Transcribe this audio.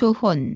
조혼.